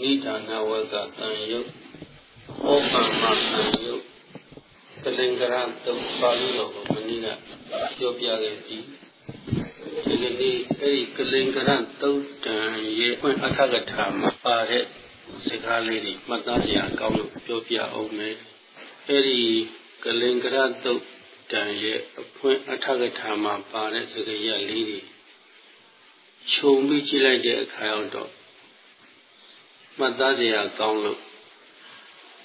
နိဒာနဝကတံယုတ်ဩပမ္မတံယုတ်ကလင်္ကရတုတ်ပါဠိတော်ကိုမနည်းကပြောပြခဲ့ပြီးဒီကနေ့အဲ့ဒီကလင်္ကရတုတ်တံရဲ့ဖွင့်အထကထာမှာပါတဲ့စကားလေးတွေမှတ်သားစရာကောင်းလို့ပြောပြအောင်မယ်အဲ့ဒီကလင်္ကရတုတ်တံရဲ့အဖွင့်အထကထာမှာပါတဲ့စကားရလေးတွေခြုံပြီးကြည့်လိုက်တဲ့အခါတော့ မှတ်သားစရာကောင်းလို့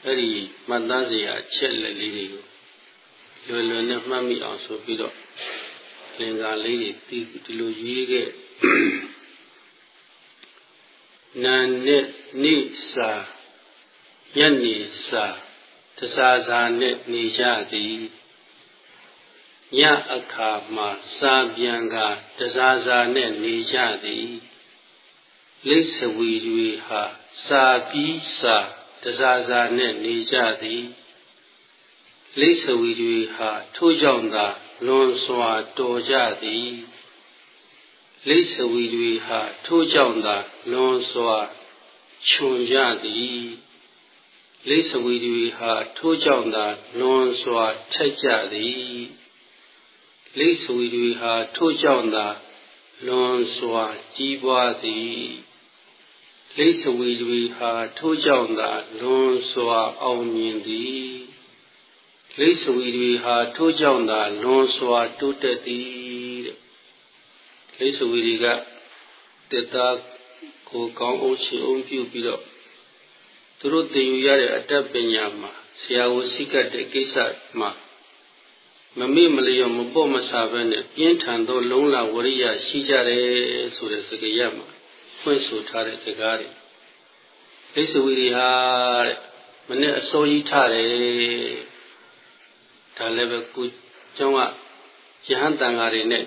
အဲ့ဒီမှတ်သားစရာချက်လက်လေးတွေကိုလွယ်လွယ်နဲ့မှတ်မိအောင်ဆိုပြီးတော့လင်္ကာလေးတွေပြီးဒီလိုရေးခဲ့နာနဲ့နိစာညနေစာတစားစာနဲ့နေကြသည်ညအခါမှာစာပြန်ကတစားစာနဲ့နေကြသည် လိစ္ဆဝီတွေဟာစာပြီးစာတစားစာနဲ့နေကြသည်လိစ္ဆဝီတွေဟာထို့ကြောင့်သာလွန်စွာတော်ကြသည်လိစ္ဆဝီတွေဟာထို့ကြောင့်သာလွန်စွာခြုံကြသည်လိစ္ဆဝီတွေဟာထို့ကြောင့်သာလွန်စွာထက်ကြသည်လိစ္ဆဝီတွေဟာထို့ကြောင့်သာလွန်စွာကြီးပွားသည် လိစ္ဆဝီတွေဟာထိုးကြောင့်သာလွန်စွာအောင်မြင်သည်လိစ္ဆဝီတွေဟာထိုးကြောင့်သာလွန်စွာတိုးတက်သည်တဲ့လိစ္ဆဝီတွေကတက်တာကိုကောင်းအောင်ချေအောင်ပြုပြီးတော့သူတို့သင်ယူရတဲ့အတ္တပညာမှာဆရာဝန်စိကတဲ့ကိစ္စမှာမမေ့မလျော့မပေါ့မဆာပဲနဲ့ပြင်းထန်သော လုံလဝရိယရှိကြတယ်ဆိုတဲ့စကားရမှာ ဖွင့်ဆိုထားတဲ့စကားတွေဒိဋ္ဌဝီတွေဟာတဲ့မနဲ့အစိုးကြီးထားတယ်ဒါလည်းပဲကိုကျောင်းကယဟန်တန်ဃာတွေနဲ့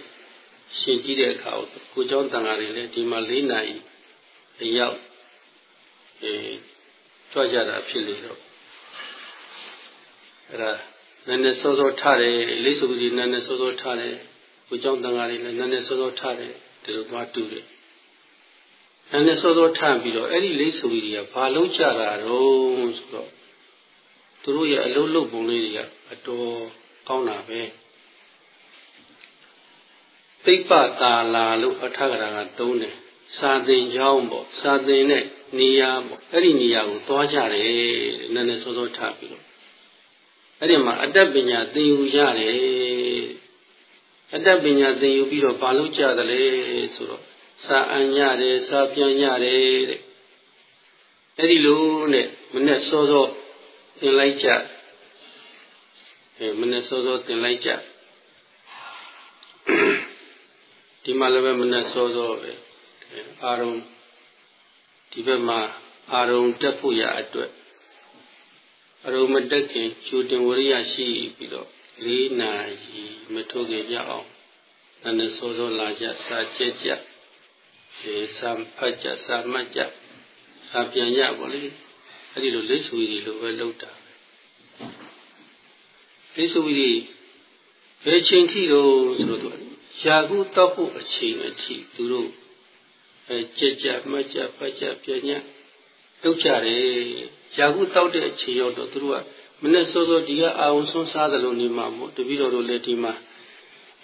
ရှင်ကြည့်တဲ့အခါကိုကျောင်းတန်ဃာတွေလည်းဒီမှာ၄နာရီအရောက်အဲကြွကြတာဖြစ်လေတော့အဲ့ဒါနည်းနည်းစောစောထားတယ်လေးစုကြီးနည်းနည်းစောစောထားတယ်ကိုကျောင်းတန်ဃာတွေလည်းနည်းနည်းစောစောထားတယ်ဒီလိုသွားတူတယ် နည်းနည်းစောစောထပြီးတော့အဲ့ဒီလေးဆိုကြီးတွေကဘာလုံးကြတာတော့ဆိုတော့သူတို့ရဲ့အလုံးလုံးပုံလေးတွေကအတော်ကောင်းတာပဲသိပ္ပတာလာလို့အထကရာကသုံးတယ်စာသင်ကျောင်းပေါ့စာသင်တဲ့နေရာပေါ့အဲ့ဒီနေရာကိုသွားကြတယ်နည်းနည်းစောစောထပြီးတော့အဲ့ဒီမှာအတ္တပညာသင်ယူရတယ်အတ္တပညာသင်ယူပြီးတော့ဘာလို့ကြတယ်လဲဆိုတော့ စာအံ့ရတယ်စာပြန်ရတယ်တဲ့အဲ့ဒီလိုနဲ့မနဲ့စောစောသင်လိုက်ကြအဲမနဲ့စောစောသင်လိုက်ကြဒီမှာလည်းပဲမနဲ့စောစောပဲအာရုံဒီဘက်မှာအာရုံတက်ဖို့ရအတွက်အရုံမတက်ခင်ကျူတင်ဝရိယရှိပြီးတော့၄နာရီမထုတ်ခင်ရအောင်တဏ္ဍစောစောလာကြစာချက်ကြ ဒီစာဖတ်ကြစာမှတ်ကြစာပြန်ရပါလေအဲ့ဒီလိုလက်ဆွေတွေလိုပဲလုပ်တာလက်ဆွေတွေဘယ်ချိန်ထိတော့ဆိုတော့ယာကုတောက်ဖို့အချိန်အထိသူတို့အဲကြက်ကြမှတ်ကြဖတ်ကြပြန်ညလုပ်ကြတယ်ယာကုတောက်တဲ့အချိန်ရောက်တော့သူတို့ကမနေ့စောစောဒီကအာဝဆုံးစားတယ်လို့နေမှာမို့တပည့်တော်တို့လည်းဒီမှာ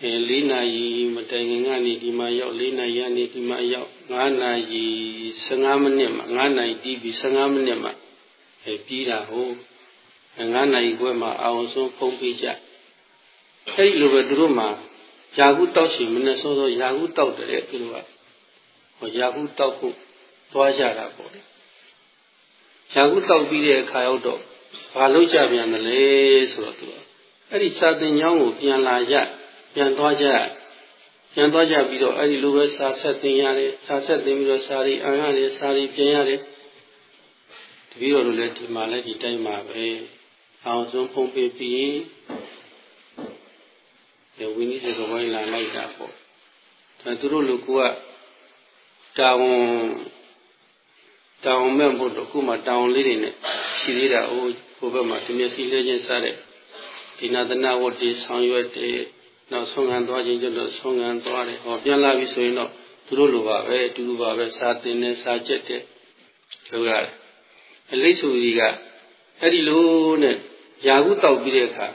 အဲ၄နာရီမတိုင်ခင်ကနေဒီမှာရောက်၄နာရီကနေဒီမှာရောက်9နာရီ15မိနစ်မှာ9နာရီတီးပြီး15မိနစ်မှာအဲပြီးတာဟုတ်9နာရီခွဲမှာအာဝဆုံးဖုံးပြီးကြအဲ့ဒီလိုပဲသူတို့မှာယာကုတောက်ချင်မနဲ့စောစောယာကုတောက်တယ်သူတို့ကဟောယာကုတောက်ဖို့သွားကြတာပေါ့လေယာကုတောက်ပြီးတဲ့အခါရောက်တော့ဘာလုပ်ကြပြန်မလဲဆိုတော့သူကအဲ့ဒီစာသင်ကျောင်းကိုပြန်လာရ ပြန်သွားကြပြန်သွားကြပြီးတော့အဲ့ဒီလိုပဲစာဆက်သင်ရတယ်စာဆက်သင်ပြီးတော့စာရီအံရတယ်စာရီပြန်ရတယ်တပည့်တော်တို့လည်းဒီမှာလည်းဒီတိုင်းမှာပဲအောင်ဆုံးဖုံးပေးပြီးဒီဝိနည်းစေကဝိုင်းလာလိုက်တာပေါ့ဒါသူတို့လူကတောင်းတောင်းမဲ့ဖို့တော့ခုမှတောင်းလေးတွေနဲ့ရှိသေးတာအိုးဘုဘက်မှာဒီမျက်စိလေးချင်းစားတဲ့ဒီနာသနာဝတ္တိဆောင်ရွက်တဲ့ နောက်ဆုံးခံသွားခြင်းကျတော့ဆုံးခံသွားတယ်ဟောပြန်လာပြီဆိုရင်တော့သူတို့လိုပါပဲအတူတူပါပဲစာသင်နေစာကြက်တဲ့လုပ်ရတယ်အလိစုကြီးကအဲ့ဒီလိုနဲ့ယာကုတောက်ပြီးတဲ့အခါ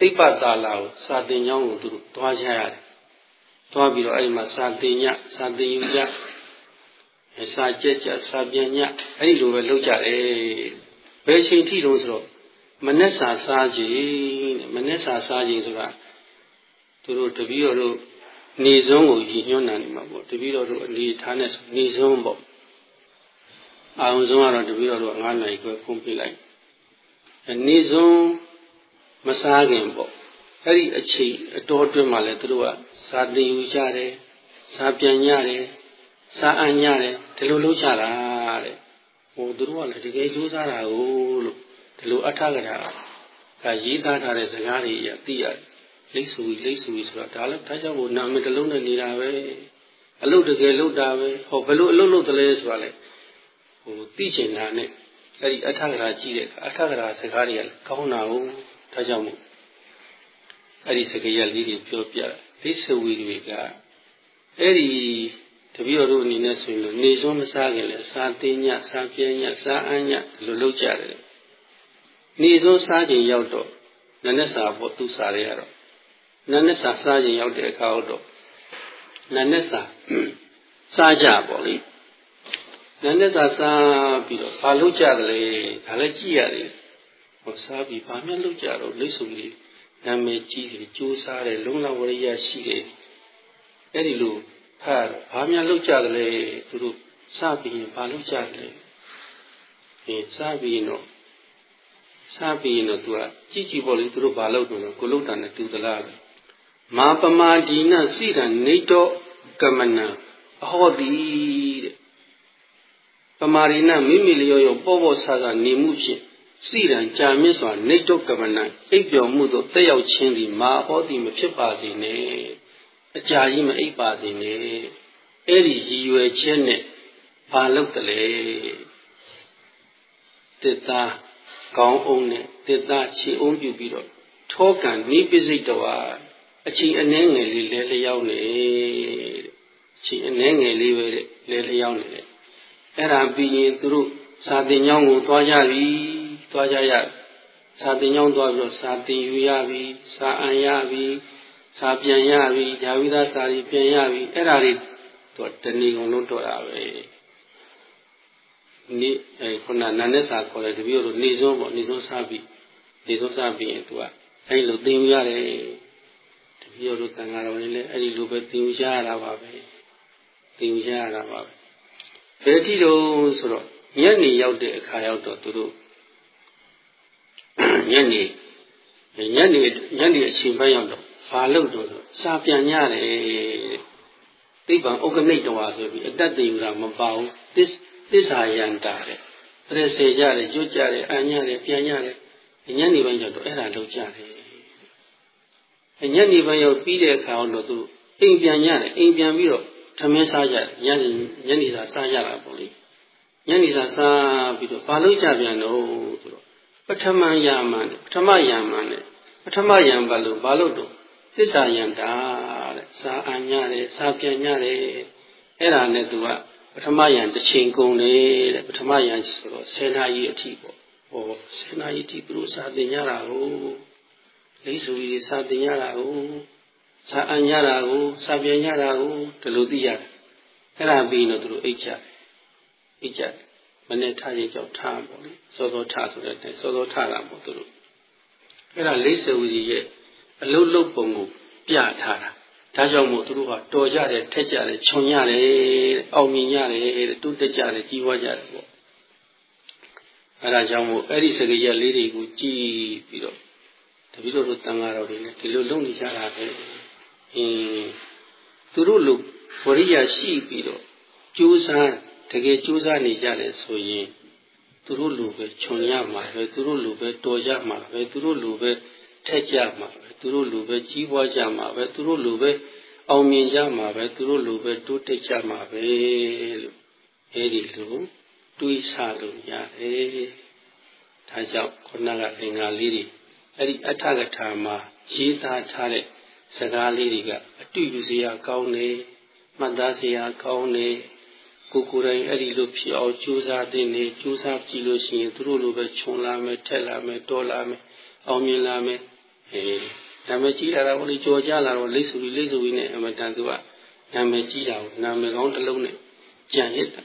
တိပ္ပတာလာကိုစာတင်ကြောင်းကိုသူတို့သွားချရတယ်သွားပြီးတော့အဲ့ဒီမှာစာတင်ညစာတင်ယူကြစာကြက်ကြစာပြန်ညအဲ့ဒီလိုပဲလုပ်ကြတယ်ဘယ်ချိန်ထိလို့ဆိုတော့မနက်စာစားခြင်းတဲ့မနက်စာစားခြင်းဆိုတာ သူတို့တပည့်တော်တို့နေစွန်းကိုရည်ညွှန်းနေမှာပေါ့တပည့်တော်တို့အနေထားနဲ့နေစွန်းပေါ့အာရုံဆုံးကတော့တပည့်တော်တို့9နိုင်ခွဲဖုံးပြလိုက်နေစွန်းမစားခင်ပေါ့အဲ့ဒီအချိန်အတော်အတွင်းမှာလဲသူတို့ကစာတင်ယူကြတယ်စာပြန်ညတယ်စာအံ့ညတယ်ဒီလိုလုပ်ကြတာတဲ့ဟိုသူတို့ကလည်းတကယ်ကြိုးစားတာကိုလို့ဒီလိုအထကထာကရေးသားထားတဲ့စကားတွေရသိရတယ် လိတ်ဆူလိတ်ဆူဆိုတော့ဒါလည်းဒါကြောင့်ဟိုနာမည်တစ်လုံးနဲ့နေတာပဲအလုတ်တကယ်လုတ်တာပဲဟောဘယ်လိုအလုတ်လုတ်တယ်လဲဆိုတာလေဟိုသိချင်တာနဲ့အဲ့ဒီအထကထာကြည့်တဲ့အခါအထကထာစကားတွေကကောင်းတာဟုတ်ဒါကြောင့်မို့အဲ့ဒီစကားရလေးတွေပြောပြလိတ်ဆူတွေကအဲ့ဒီတပည့်တော်တို့အနေနဲ့ဆိုရင်နေစွန်းမစားခင်လဲစာသိညစာပြင်းညစာအညဒီလိုလုပ်ကြတယ်နေစွန်းစားခြင်းရောက်တော့နနက်စာဖို့သူစားရရတော့ နနက်စာစားခြင်းရောက်တဲ့အခါတော့နနက်စာစားကြပေါ့လေနနက်စာစားပြီးတော့ဘာလုပ်ကြတယ်လဲဒါလည်းကြည့်ရတယ်ဟောစားပြီးဘာမှလုပ်ကြတော့လိတ်ဆုံလေးနာမည်ကြီးတယ်ကြိုးစားတယ်လုံလဝရိယရှိတယ်အဲ့ဒီလိုဟာဘာများလုပ်ကြတယ်လဲသူတို့စပြီးရင်ဘာလုပ်ကြတယ်လဲအဲစပြီးရင်တော့စပြီးရင်တော့သူကကြည့်ကြည့်ပေါ့လေသူတို့ဘာလုပ်တယ်လဲကိုလုတ်တာနဲ့တူသလားလဲ မာပမာဒီနစိတံနေတောကမနံအဟောတိတဲ့ပမာရိနမိမိလျော်ရောပေါ့ပေါ့ဆာဆာနေမှုဖြင့်စိတံကြာမြင့်စွာနေတောကမနံအိပ်ပျော်မှုသို့တက်ရောက်ခြင်းသည်မာဟောတိမဖြစ်ပါစေနဲ့အကြာကြီးမအိပ်ပါစေနဲ့အဲ့ဒီရည်ရွယ်ချက်နဲ့ဘာလုပ်တယ်လဲတစ်သားကောင်းအောင်နဲ့တစ်သားခြေအောင်ပြုပြီးတော့ထောကံနိပိစိတ်တော် အချိန်အနှဲငယ်လေးလဲလျောက်နေအချိန်အနှဲငယ်လေးပဲလဲလျောက်နေတယ်အဲ့ဒါပြီးရင်သူတို့စာတင်ကြောင်းကိုတွားကြပြီတွားကြရစာတင်ကြောင်းတွားပြီးတော့စာတင်ယူရပြီစာအံရပြီစာပြန်ရပြီဓာဝိသစာရီပြန်ရပြီအဲ့ဒါတွေသူတဏီကုန်လုံးတော့တာပဲနေအဲခုနနာနဲ့စာခေါ်တယ်တပည့်တို့နေစုံးပေါ့နေစုံးစားပြီးနေစုံးစားပြီးရင်သူကအဲ့လိုသင်ယူရတယ်တ ပည့်တို့တန်ဃာတော်တွေလည်းအဲ့ဒီလိုပဲသင်ယူရတာပါပဲသင်ယူရတာပါပဲဘယ်တိတော့ဆိုတော့ညနေရောက်တဲ့အခါရောက်တော့သူတို့ညနေညနေညနေအချိန်ပိုင်းရောက်တော့ဘာလို့တော့စာပြန်ရတယ်သိပ္ပံဥက္ကဋိတဝါဆိုပြီးအတ္တတေမမပါဘူးသစ္သစ္စာယန္တာတဲ့တရစေကြတယ်ရွတ်ကြတယ်အံ့ရတယ်ပြန်ရတယ်ညနေပိုင်းကျတော့အဲ့ဒါလုပ်ကြတယ် ညနေပိုင်းရောက်ပြီးတဲ့အခါတော့သူအိမ်ပြန်ရတယ်အိမ်ပြန်ပြီးတော့ထမင်းစားကြတယ်ညနေညနေစာစားကြတာပေါ့လေညနေစာစားပြီးတော့ဘာလုပ်ကြပြန်တော့ဆိုတော့ပထမယာမန်ပထမယာမန်နဲ့ပထမယံဘာလို့ဘာလို့တော့သစ္စာယန္တာတဲ့စာအညတယ်စာပြန်ညတယ်အဲ့ဒါနဲ့သူကပထမယံတစ်ချိန်ကုန်တယ်တဲ့ပထမယံဆိုတော့ဆယ်နာရီအထိပေါ့ဟောဆယ်နာရီအထိသူတို့စာသင်ကြတာကို လိဆူကြီးစာသင်ကြတာကိုစာအညတာကိုစာပြန်ညတာကိုဒီလိုသိရတယ်အဲ့ဒါပြီးတော့သူတို့အိတ်ကြတယ်အိတ်ကြတယ်မနေ့ထားရင်ကြောက်ထားပေါ့လေစောစောထားဆိုတဲ့စောစောထားတာပေါ့သူတို့အဲ့ဒါလိဆူကြီးရဲ့အလုတ်လုတ်ပုံကိုပြထားတာဒါကြောင့်မို့သူတို့ကတော်ကြတယ်ထက်ကြတယ်ခြုံရတယ်အောင်မြင်ရတယ်တူးတက်ကြတယ်ကြီးပွားကြတယ်ပေါ့အဲဒါကြောင့်မို့အဲ့ဒီစကားရက်လေးတွေကိုကြည်ပြီးတော့ တပည့်တော်တို့တန်ဃာတော်တွေလည်းဒီလိုလုပ်နေကြတာပဲအင်းသူတို့လူဝရိယရှိပြီးတော့ကြိုးစားတကယ်ကြိုးစားနေကြတယ်ဆိုရင်သူတို့လူပဲခြုံရမှာပဲသူတို့လူပဲတော်ကြမှာပဲသူတို့လူပဲထက်ကြမှာပဲသူတို့လူပဲကြီးပွားကြမှာပဲသူတို့လူပဲအောင်မြင်ကြမှာပဲသူတို့လူပဲတိုးတက်ကြမှာပဲလို့အဲဒီလိုတွေးဆလို့ရတယ်ဒါကြောင့်ခုနကသင်္ဃာလေးတွေ အဲ့ဒီအထကထာမှာရေးသားထားတဲ့စကားလေးတွေကအတူယူစရာကောင်းတယ်မှတ်သားစရာကောင်းတယ်ကိုကိုယ်တိုင်အဲ့ဒီလိုဖြစ်အောင်ကြိုးစားတဲ့နေကြိုးစားကြည့်လို့ရှိရင်သူတို့လိုပဲခြုံလာမယ်ထက်လာမယ်တော်လာမယ်အောင်မြင်လာမယ်အဲဒါမှကြည့်လာတော့ဟိုလေကြော်ကြလာတော့လိတ်ဆူပြီးလိတ်ဆူပြီးနဲ့အမတန်သူကနာမည်ကြီးတာကိုနာမည်ကောင်းတစ်လုံးနဲ့ကြံရစ်တာ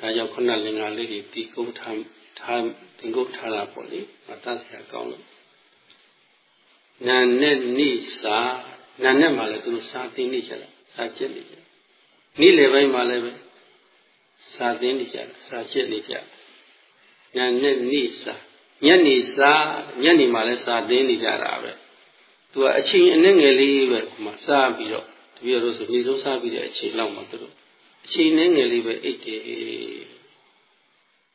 ဒါကြောင့်ခုနလင်္ကာလေးတွေတီကုန်းထားထားတ င်ကုန်းထားတာပေါ့လေမတတ်စရာကောင်းလို့နာနဲ့နိစာနာနဲ့မှလည်းသူတို့စာသိနေကြတာစာကျက်နေကြနေ့လယ်ပိုင်းမှလည်းပဲစာသိနေကြတာစာကျက်နေကြနာနဲ့နိစာညနေစာညနေမှလည်းစာသိနေကြတာပဲသူကအချိန်အနည်းငယ်လေးပဲဟိုမှာစားပြီးတော့တပည့်တော်ဆိုပြီးဆုံးစားပြီးတဲ့အချိန်လောက်မှသူတို့အချိန်နည်းငယ်လေးပဲအိတ်တယ်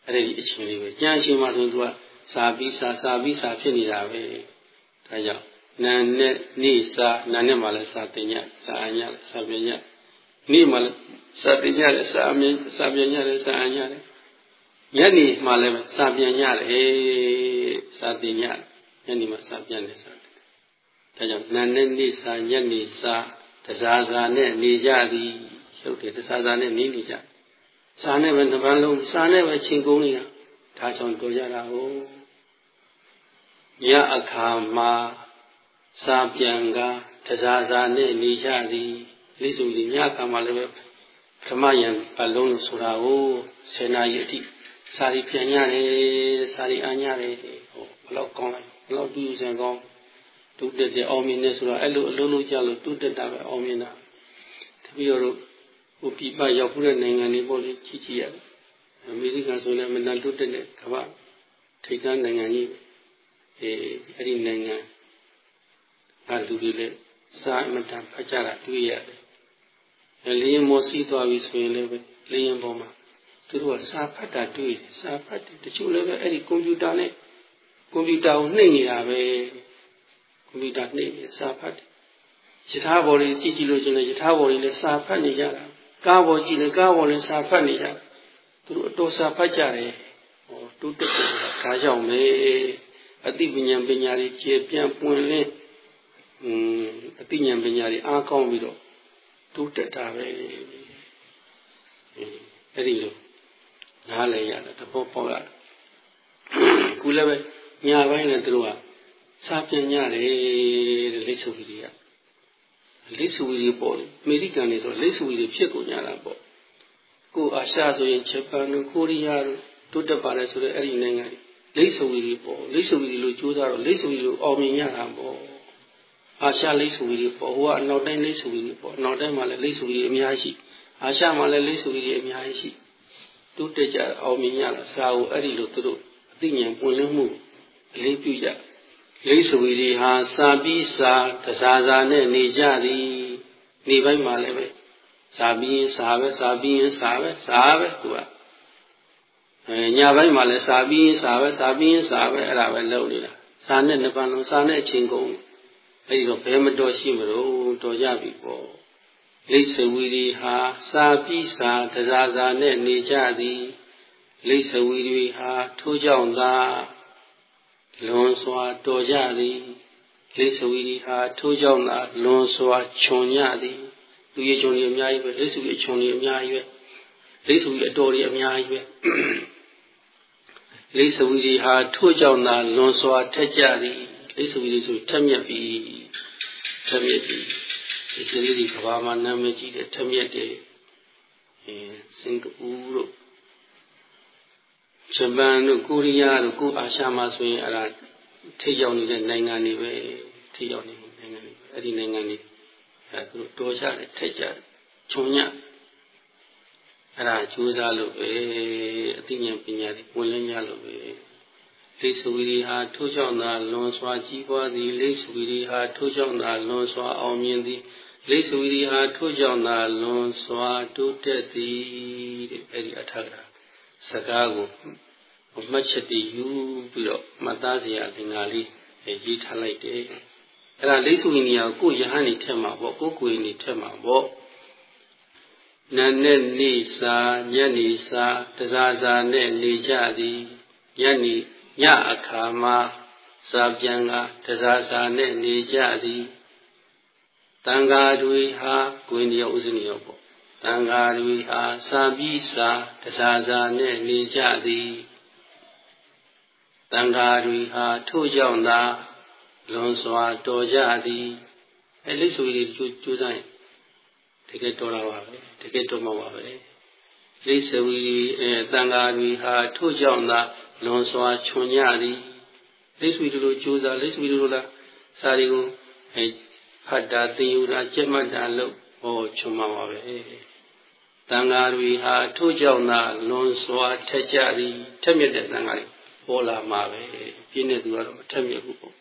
အဲ့ဒီအချိန်လေးပဲကြံအချိန်မှဆိုသူကစာပြီးစာစာပြီးစာဖြစ်နေတာပဲဒါကြောင့်နာနဲ့နေစာနာနဲ့မှလည်းစာတင်ညစာအညစာပြညနေမှလည်းစာတင်ညလည်းစာအမြစာပြညလည်းစာအညလည်းညနေမှလည်းစာပြန်ညလည်းစာတင်ညညနေမှစာပြန်တယ်စာဒါကြောင့်နာနဲ့နေစာညနေစာတစားစာနဲ့နေကြသည်ရုပ်တွေတစားစာနဲ့နေနေကြ စာနဲ့ပဲနှစ်ပန်းလုံးစာနဲ့ပဲချိန်ကုန်နေတာဒါကြောင့်တို့ကြတာဟုတ်ညအခါမှာစာပြန်ကတစားစာနဲ့နေကြသည်လိစုဒီညအခါမှာလည်းပဲပထမယံပလုံးလို့ဆိုတာကိုဆေနာရီအထိစာရီပြန်ရတယ်စာရီအညာတယ်ဟိုဘလောက်ကောင်းလိုက်ဘလောက်တူးစံကောင်းတူတက်တဲ့အောင်မြင်နေဆိုတော့အဲ့လိုအလုံးလုံးကြလို့တူတက်တာပဲအောင်မြင်တာတပည့်တော် ဟိုပြပရောက်ဖို့တဲ့နိုင်ငံတွေပေါ့လေကြီးကြီးရတယ်အမေရိကန်ဆိုလည်းမနတူတက်တဲ့ကမ္ဘာထိပ်ကန်းနိုင်ငံကြီးအဲအဲ့ဒီနိုင်ငံအဲ့လူတွေလည်းစာအမတန်ဖတ်ကြတာတွေ့ရတယ်အဲလင်းမောစီးသွားပြီဆိုရင်လည်းပဲလင်းပေါ်မှာသူတို့ကစာဖတ်တာတွေ့တယ်စာဖတ်တယ်တချို့လည်းပဲအဲ့ဒီကွန်ပျူတာနဲ့ကွန်ပျူတာကိုနှိပ်နေတာပဲကွန်ပျူတာနှိပ်နေစာဖတ်တယ်ယထာဘော်လေးကြည့်ကြည့်လို့ရှိရင်ယထာဘော်လေးလည်းစာဖတ်နေကြတာ ကားဘော်ကြည့်လည်းကားဘော်လည်းစာဖတ်နေကြသူတို့အတော်စာဖတ်ကြတယ်ဟောတိုးတက်တယ်ဒါကြောင့်ပဲအသိပညာပညာတွေကျေပြန့်ပွင့်လင်းอืมအသိဉာဏ်ပညာတွေအားကောင်းပြီးတော့တိုးတက်တာပဲအဲ့ဒီလိုနားလည်ရတယ်သဘောပေါက်ရတယ်ခုလည်းပဲညာပိုင်းလည်းသူတို့ကစာပြန်ညတယ်တဲ့လိတ်ဆုပ်ကြီးတွေက လိတ်ဆုပ်ကြီးပေါ့အမေရိကန်တွေဆိုလိတ်ဆုပ်ကြီးဖြစ်ကုန်ကြတာပေါ့ကိုအာရှဆိုရင်ဂျပန်တို့ကိုရီးယားတို့တိုးတက်ပါလေဆိုတော့အဲ့ဒီနိုင်ငံလိတ်ဆုပ်ကြီးပေါ့လိတ်ဆုပ်ကြီးလို့ကြိုးစားတော့လိတ်ဆုပ်ကြီးလို့အောင်မြင်ရတာပေါ့အာရှလိတ်ဆုပ်ကြီးပေါ့ဟိုကအနောက်တိုင်းလိတ်ဆုပ်ကြီးပေါ့အနောက်တိုင်းမှာလည်းလိတ်ဆုပ်ကြီးအများကြီးအာရှမှာလည်းလိတ်ဆုပ်ကြီးအများကြီးရှိတိုးတက်ကြအောင်မြင်ရတာစာအုပ်အဲ့ဒီလိုသူတို့အသိဉာဏ်ပွင့်လင်းမှုအလေးပြုကြ လိမ့်ဆွေတွေဟာစာပြီးစာတစားစာနဲ့နေကြသည်နေပိုင်းမှာလည်းပဲစာပြီးရင်စာပဲစာပြီးရင်စာပဲစာပဲသူကအဲညပိုင်းမှာလည်းစာပြီးရင်စာပဲစာပြီးရင်စာပဲအဲ့ဒါပဲလုပ်နေတာစာနဲ့နှစ်ပန်းလုံးစာနဲ့အချိန်ကုန်အဲ့ဒီတော့ဘယ်မတော်ရှိမလို့တော်ကြပြီပေါ့လိမ့်ဆွေတွေဟာစာပြီးစာတစားစာနဲ့နေကြသည်လိမ့်ဆွေတွေဟာထိုးကြောင့်သာ လွန်စွာတော်ကြသည်လိဆဝီဒီဟာထိုးကြောင့်သာလွန်စွာခြုံညသည်လူရည်ခြုံတွေအများကြီးပဲလိဆဝီအခြုံတွေအများကြီးပဲလိဆဝီအတော်တွေအများကြီးပဲလိဆဝီဒီဟာထိုးကြောင့်သာလွန်စွာထက်ကြသည်လိဆဝီဒီဆိုထက်မြက်ပြီထက်မြက်ပြီဒီစရီဒီကဘာမှာနာမည်ကြီးတဲ့ထက်မြက်တယ်အဲစင်ကာပူတို့ ဂျပန်တို့ကိုရီးယားတို့ကိုအာရှမှာဆိုရင်အဲ့ဒါထိရောက်နေတဲ့နိုင်ငံတွေပဲထိရောက်နေတဲ့နိုင်ငံတွေအဲ့ဒီနိုင်ငံတွေအဲ့သူတို့တော်ကြတယ်ထိတ်ကြတယ်ခြုံညအဲ့ဒါကြိုးစားလို့ပဲအသိဉာဏ်ပညာတွေဝင်လင်းရလို့ပဲလိဆူရီဟာထိုးကြောင့်သာလွန်စွာကြီးပွားသည်လိဆူရီဟာထိုးကြောင့်သာလွန်စွာအောင်မြင်သည်လိဆူရီဟာထိုးကြောင့်သာလွန်စွာတိုးတက်သည်တဲ့အဲ့ဒီအထက်က စကားကိုမှတ်ချက်တည်ယူပြီးတော့မှတ်သားစရာသင်္ကာလေးရေးထားလိုက်တယ်အဲ့ဒါလိစုဝိနည်းကိုကိုယဟန်နေထက်မှာပေါ့ကိုကိုရင်နေထက်မှာပေါ့နာနဲ့နေစာညနေစာတစားစာနဲ့နေကြသည်ညနေညအခါမှာစာပြန်ကတစားစာနဲ့နေကြသည်တန်ဃာတွေဟာကိုင်းတယောက်ဥစဉ်တယောက်ပေါ့ တန်ဃာတွေဟာစာပြီးစာတစားစာနဲ့နေကြသည်တန်ဃာတွေဟာထို့ကြောင့်သာလွန်စွာတော်ကြသည်အဲလိဆိုရီကျိုးကျိုးတိုင်းတကယ်တော်လာပါပဲတကယ်တော်မှာပါပဲလိဆိုရီအဲတန်ဃာတွေဟာထို့ကြောင့်သာလွန်စွာခြုံကြသည်လိဆိုရီလိုကျိုးစားလိဆိုရီလိုလားစာရီကိုအဲဖတ်တာသင်ယူတာကြက်မှတ်တာလို့ဟောခြုံမှာပါပဲ တန်ဃာတွေဟာထို့ကြောင့်သာလွန်စွာထက်ကြသည်ထက်မြက်တဲ့တန်ဃာတွေပေါ်လာမှာပဲပြင်းတဲ့သူကတော့မထက်မြက်ဘူးပေါ့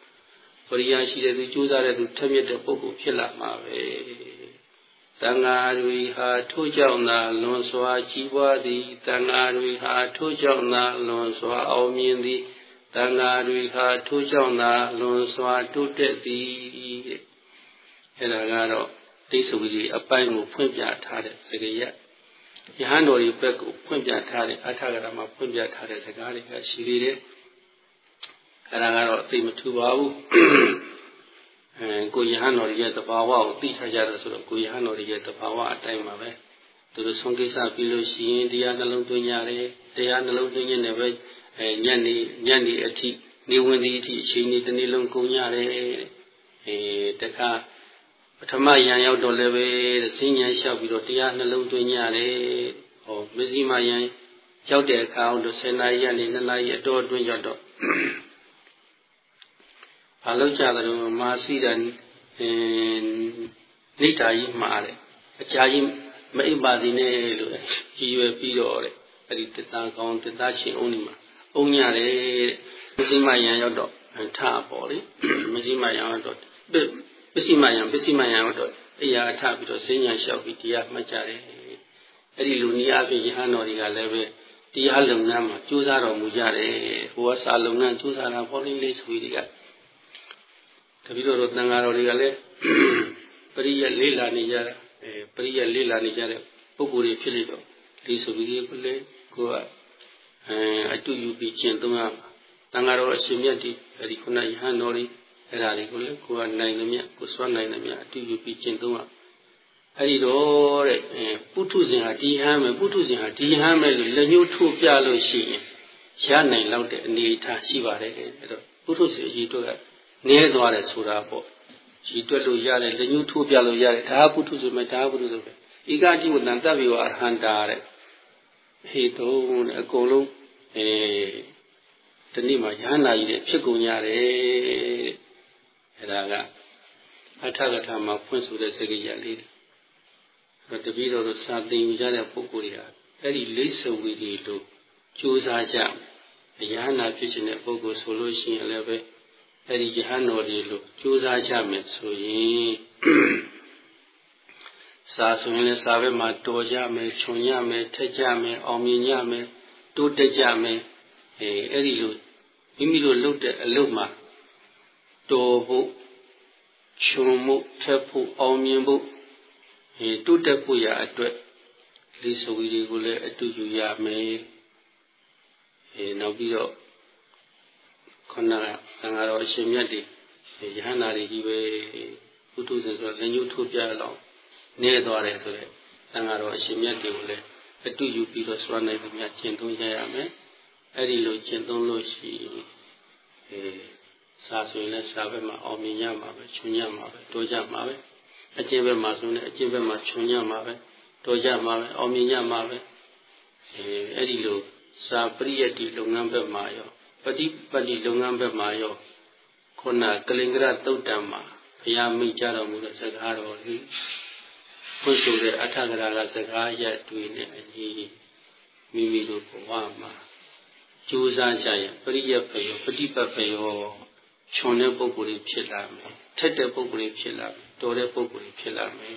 ပရိယာရှိတဲ့သူကြိုးစားတဲ့သူထက်မြက်တဲ့ပုဂ္ဂိုလ်ဖြစ်လာမှာပဲတန်ဃာတွေဟာထို့ကြောင့်သာလွန်စွာကြီးပွားသည်တန်ဃာတွေဟာထို့ကြောင့်သာလွန်စွာအောင်မြင်သည်တန်ဃာတွေဟာထို့ကြောင့်သာလွန်စွာတိုးတက်သည်အဲ့ဒါကတော့ဒိဋ္ဌဝိရိအပိုင်းကိုဖွင့်ပြထားတဲ့စကားရ ယဟန်တော်ဒီဘက်ကိုဖွင့်ပြထားတဲ့အထာဂရမှာဖွင့်ပြထားတဲ့စကားတွေကရှိသေးတယ်အဲ့ဒါကတော့သိမထူပါဘူးအဲကိုယဟန်တော်ရဲ့တဘာဝကိုသိထားကြတယ်ဆိုတော့ကိုယဟန်တော်ရဲ့တဘာဝအတိုင်းပါပဲသူတို့ဆုံးကိစ္စပြီးလို့ရှိရင်တရားနှလုံးသွင်းကြတယ်တရားနှလုံးသွင်းခြင်းနဲ့ပဲအဲညနေညနေအထိနေဝင်ဒီအထိအချိန်นี้တစ်နေ့လုံးကုန်ရတယ်အဲတခါ ပထမယံရောက်တော့လည်းပဲစဉ္ညာလျှောက်ပြီးတော့တရားနှလုံးသွင်းကြတယ်ဟောမဇ္ဈိမယံရောက်တဲ့အခါတော့10နာရီကနေ2နာရီအတော်အတွင်းရောက်တော့ဘာလို့ကြတယ်လို့မာစီတာအင်းနေတာကြီးမှားတယ်အကြာကြီးမအိပ်ပါစေနဲ့လို့ရည်ရွယ်ပြီးတော့တဲ့အဲ့ဒီတသားကောင်းတသားရှင်အုံးဒီမှာအုံးရတယ်တဲ့မဇ္ဈိမယံရောက်တော့ထပေါ့လေမဇ္ဈိမယံရောက်တော့ ပစ္စည်းမယံပစ္စည်းမယံတော့တရားထပြီးတော့ဈဉ္ညာလျှောက်ပြီးတရားမှတ်ကြတယ်အဲ့ဒီလူနည်းအပြင်ယဟန်တော်တွေကလည်းပဲတရားလုံငန်းမှာကြိုးစားတော်မူကြတယ်ဟိုကစာလုံငန်းကြိုးစားတာပေါ်လေးလေးဆိုပြီးတွေကတပည့်တော်တို့တန်ဃာတော်တွေကလည်းပရိယလေးလာနေကြတာအဲပရိယလေးလာနေကြတဲ့ပုဂ္ဂိုလ်တွေဖြစ်လိမ့်တော့ဒီဆိုပြီးဒီလေကိုကအဲအတူယူပြီးကျင့်သုံးရတန်ဃာတော်အရှင်မြတ်ဒီအဲဒီခုနယဟန်တော်တွေ အဲ့ဒါတွေကိုလည်းကိုယ်ကနိုင်သမျှကိုစွမ်းနိုင်သမျှအတူယူပြီးကျင့်သုံးရအဲ့ဒီတော့တဲ့ပုထုဇဉ်ဟာဒီဟမ်းမယ်ပုထုဇဉ်ဟာဒီဟမ်းမယ်လို့လက်ညှိုးထိုးပြလို့ရှိရင်ရနိုင်လောက်တဲ့အနေအထားရှိပါတယ်အဲ့တော့ပုထုဇဉ်အကြီးတို့ကနည်းသွားတယ်ဆိုတာပေါ့ကြီးတွက်လို့ရတယ်လက်ညှိုးထိုးပြလို့ရတယ်ဒါပုထုဇဉ်မယ်ဒါပုထုဇဉ်ပဲဧကတိဝတ္တန်တပ်ပြီးတော့အဟန္တာတဲ့ဟေတုံးတဲ့အကုန်လုံးအဲဒီနေ့မှရဟန္တာကြီးတဲ့ဖြစ်ကုန်ရတယ် အဲ့ဒါကအထကထာမှာဖွင့်ဆိုတဲ့စကားရလေးတွေတပည့်တော်တို့စာသင်ယူကြတဲ့ပုဂ္ဂိုလ်တွေဟာအဲ့ဒီလိစ္ဆဝီတွေတို့ကြိုးစားကြအရဟနာဖြစ်ခြင်းတဲ့ပုဂ္ဂိုလ်ဆိုလို့ရှိရင်လည်းပဲအဲ့ဒီယဟန်တော်တွေလို့ကြိုးစားကြမယ်ဆိုရင်စာဆိုရင်လည်းစာဘက်မှာတော်ကြမယ်ခြုံရမယ်ထက်ကြမယ်အောင်မြင်ကြမယ်တိုးတက်ကြမယ်အဲအဲ့ဒီလိုမိမိတို့လုပ်တဲ့အလုပ်မှာ တော်ဖို့ခြုံမှုထက်ဖို့အောင်မြင်ဖို့အဲတိုးတက်ဖို့ရအတွက်လိစဝီတွေကိုလည်းအတူယူရမယ်အဲနောက်ပြီးတော့ခုနကသံဃာတော်အရှင်မြတ်တွေယဟန္တာတွေကြီးပဲဘုသူစင်ဆိုလက်ညှိုးထိုးပြလောက်နေသွားတယ်ဆိုတော့သံဃာတော်အရှင်မြတ်တွေကိုလည်းအတူယူပြီးတော့စွမ်းနိုင်သမျှကျင့်သုံးရရမယ်အဲ့ဒီလိုကျင့်သုံးလို့ရှိအဲ စာဆိုရင်လည်းစာဘက်မှာအောင်မြင်ရမှာပဲခြုံရမှာပဲတိုးကြမှာပဲအကျင့်ဘက်မှာဆိုရင်အကျင့်ဘက်မှာခြုံရမှာပဲတိုးကြမှာပဲအောင်မြင်ရမှာပဲအဲအဲ့ဒီလိုစာပရိယတ္တိလုပ်ငန်းဘက်မှာရောပฏิပတ်တိလုပ်ငန်းဘက်မှာရောခုနကလင်္ကရသုတ်တံမှာဘုရားမိတ်ကြတော်မူတဲ့စကားတော်ကြီးဖွင့်ဆိုတဲ့အထကရာကစကားရက်တွေနဲ့အညီမိမိတို့ဘဝမှာကြိုးစားကြရင်ပရိယတ်ဖယောပฏิပတ်ဖယော ခြုံတဲ့ပုံကိုယ်တွေဖြစ်လာမယ်ထက်တဲ့ပုံကိုယ်တွေဖြစ်လာမယ်တော်တဲ့ပုံကိုယ်တွေဖြစ်လာမယ်